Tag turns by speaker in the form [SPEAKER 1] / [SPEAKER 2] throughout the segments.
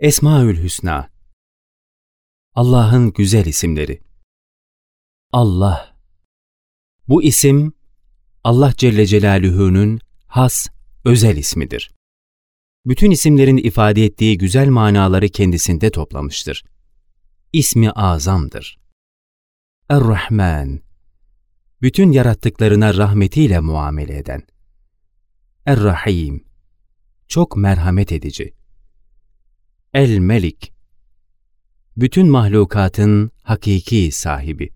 [SPEAKER 1] Esmaül Hüsna Allah'ın güzel isimleri Allah Bu isim Allah Celle Celaluhu'nun has, özel ismidir. Bütün isimlerin ifade ettiği güzel manaları kendisinde toplamıştır. İsmi azamdır. Er-Rahman Bütün yarattıklarına rahmetiyle muamele eden. Er-Rahim Çok merhamet edici. El-Melik Bütün mahlukatın hakiki sahibi.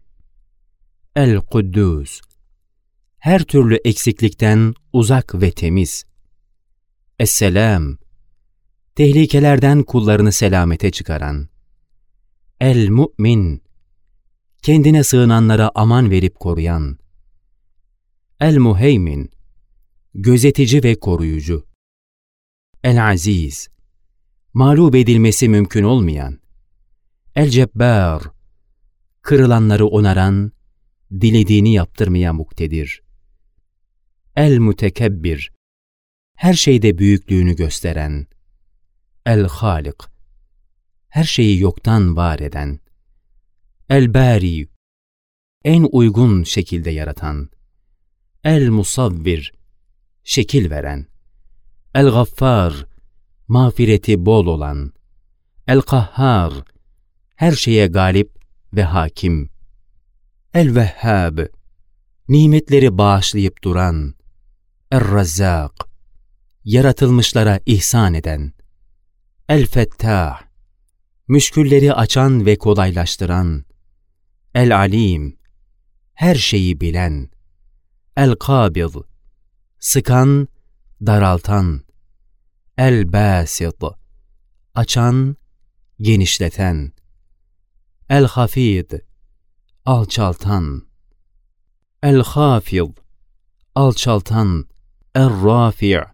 [SPEAKER 1] El-Kuddus Her türlü eksiklikten uzak ve temiz. Esselam Tehlikelerden kullarını selamete çıkaran. El-Mu'min Kendine sığınanlara aman verip koruyan. El-Muheymin Gözetici ve koruyucu. El-Aziz mağlup edilmesi mümkün olmayan, El-Cebbar, kırılanları onaran, dilediğini yaptırmaya muktedir. El-Mutekebbir, her şeyde büyüklüğünü gösteren, El-Halik, her şeyi yoktan var eden, El-Bari, en uygun şekilde yaratan, El-Musavvir, şekil veren, El-Gaffar, mağfireti bol olan, El-Kahhar, her şeye galip ve hakim, El-Vehhab, nimetleri bağışlayıp duran, Er-Razzak, yaratılmışlara ihsan eden, El-Fettah, müşkülleri açan ve kolaylaştıran, El-Alim, her şeyi bilen, El-Kabid, sıkan, daraltan, El-Basit, açan, genişleten, El-Hafid, alçaltan, El-Hafid, alçaltan, Er-Rafi'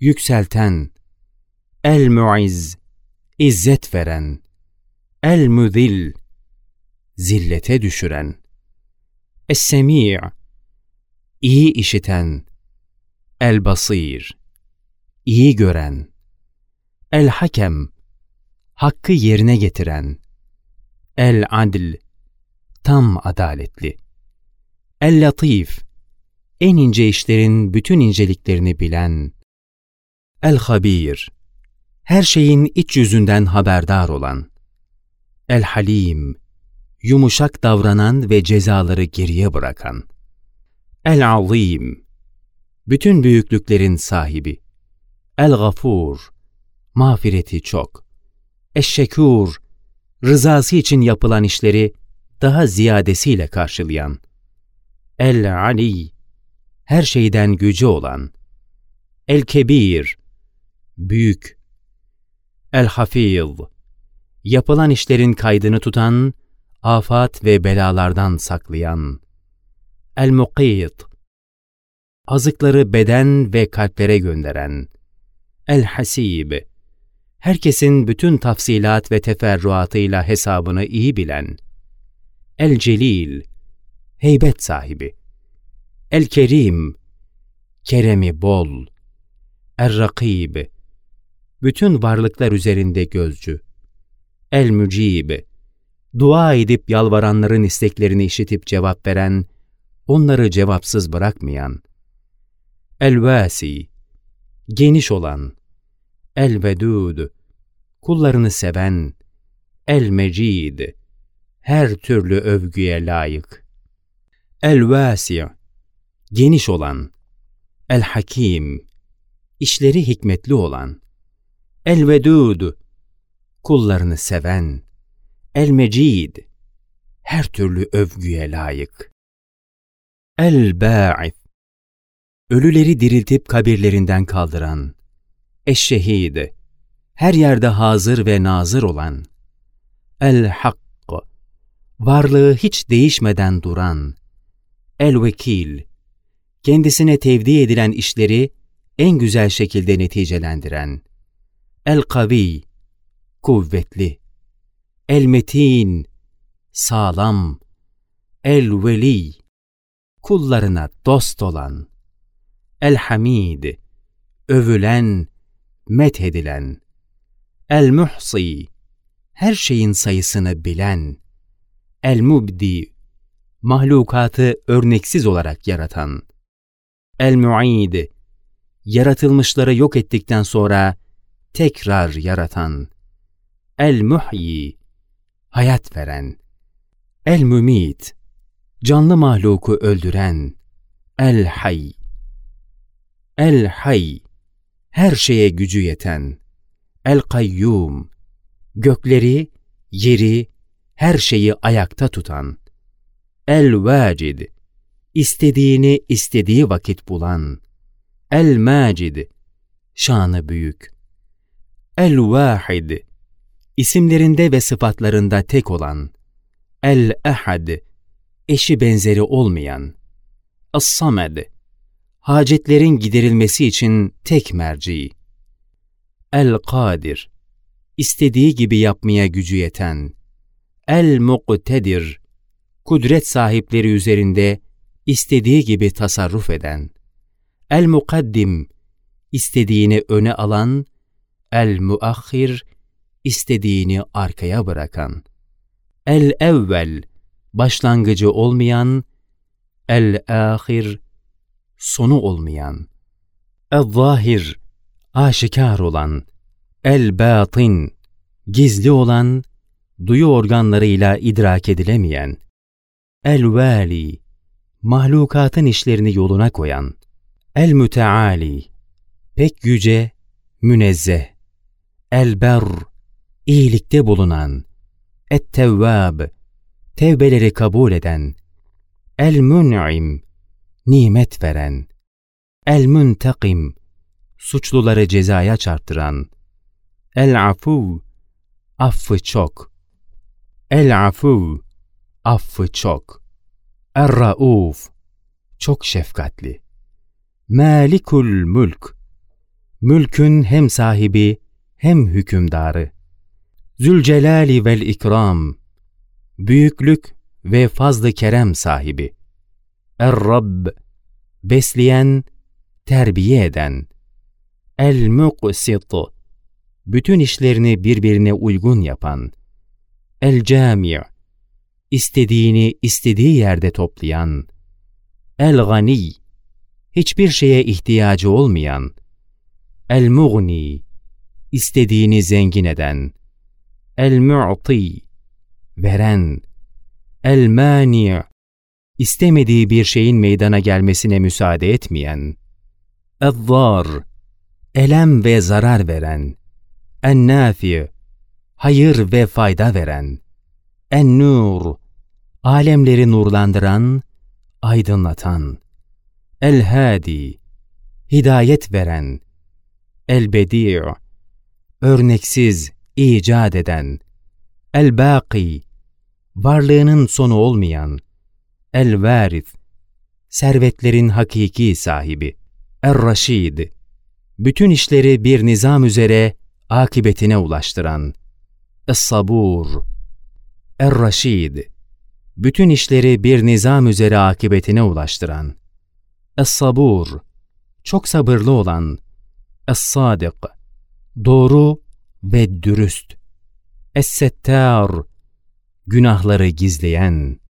[SPEAKER 1] yükselten, El-Mu'iz, izzet veren, El-Müzil, zillete düşüren, Es-Semi' iyi işiten, El-Basir, iyi gören, El-Hakem, hakkı yerine getiren, El-Adl, tam adaletli, El-Latif, en ince işlerin bütün inceliklerini bilen, El-Habir, her şeyin iç yüzünden haberdar olan, El-Halim, yumuşak davranan ve cezaları geriye bırakan, El-Azim, bütün büyüklüklerin sahibi, El-Gafur, mağfireti çok, Eşşekur, rızası için yapılan işleri daha ziyadesiyle karşılayan, El-Ali, her şeyden gücü olan, El-Kebir, büyük, El-Hafiz, yapılan işlerin kaydını tutan, afat ve belalardan saklayan, El-Muqit, azıkları beden ve kalplere gönderen, El-Hasib, herkesin bütün tafsilat ve teferruatıyla hesabını iyi bilen, El-Celil, heybet sahibi, El-Kerim, keremi bol, Er-Rakib, bütün varlıklar üzerinde gözcü, El-Mücib, dua edip yalvaranların isteklerini işitip cevap veren, onları cevapsız bırakmayan, El-Vasi, geniş olan, El-Vedud, kullarını seven, El-Mecid, her türlü övgüye layık. El-Vasi, geniş olan, El-Hakim, işleri hikmetli olan, El-Vedud, kullarını seven, El-Mecid, her türlü övgüye layık. El-Ba'ith, ölüleri diriltip kabirlerinden kaldıran, Eşşehid, her yerde hazır ve nazır olan, El-Hak, varlığı hiç değişmeden duran, El-Vekil, kendisine tevdi edilen işleri en güzel şekilde neticelendiren, El-Kavi, kuvvetli, El-Metin, sağlam, El-Veli, kullarına dost olan, El-Hamid, övülen, methedilen, El-Muhsi, her şeyin sayısını bilen. El-Mubdi, mahlukatı örneksiz olarak yaratan. El-Mu'id, yaratılmışları yok ettikten sonra tekrar yaratan. El-Muhyi, hayat veren. El-Mümit, canlı mahluku öldüren. El-Hay, El-Hay, her şeye gücü yeten. El-Kayyum, gökleri, yeri, her şeyi ayakta tutan. El-Vacid, istediğini istediği vakit bulan. El-Macid, şanı büyük. El-Vahid, isimlerinde ve sıfatlarında tek olan. El-Ehad, eşi benzeri olmayan. Es-Samed, hacetlerin giderilmesi için tek merci. El-Kadir, istediği gibi yapmaya gücü yeten. El-Muqtedir, kudret sahipleri üzerinde istediği gibi tasarruf eden. El-Mukaddim, istediğini öne alan. El-Muakhir, istediğini arkaya bırakan. El-Evvel, başlangıcı olmayan. El-Ahir, sonu olmayan. El-Zahir, aşikar olan. El-Batin, gizli olan, duyu organlarıyla idrak edilemeyen. El-Vali, mahlukatın işlerini yoluna koyan. El-Müteali, pek yüce, münezzeh. El-Ber, iyilikte bulunan. Et-Tevvab, tevbeleri kabul eden. El-Mün'im, nimet veren. El-Müntekim, suçluları cezaya çarptıran. El-Afuv, affı çok. El-Afuv, affı çok. Er-Rauf, çok şefkatli. Malikul Mülk, mülkün hem sahibi hem hükümdarı. Zülcelali vel ikram, büyüklük ve fazlı kerem sahibi. Er-Rabb, besleyen, terbiye eden. El-Muqsit, bütün işlerini birbirine uygun yapan. El-Cami' istediğini istediği yerde toplayan, el-gani, hiçbir şeye ihtiyacı olmayan, el-mughni, istediğini zengin eden, el-mu'ti, veren, el-mani, istemediği bir şeyin meydana gelmesine müsaade etmeyen, el-zar, elem ve zarar veren, en-nafi, hayır ve fayda veren, en-nur, alemleri nurlandıran, aydınlatan, el-hadi, hidayet veren, el-bedi' örneksiz, icat eden, el-baki, varlığının sonu olmayan, el-varith, servetlerin hakiki sahibi, er-raşid, bütün işleri bir nizam üzere akibetine ulaştıran, es-sabur, er-raşid, bütün işleri bir nizam üzere akibetine ulaştıran, es-sabur, çok sabırlı olan, es-sadık, doğru ve dürüst, es-settar, günahları gizleyen,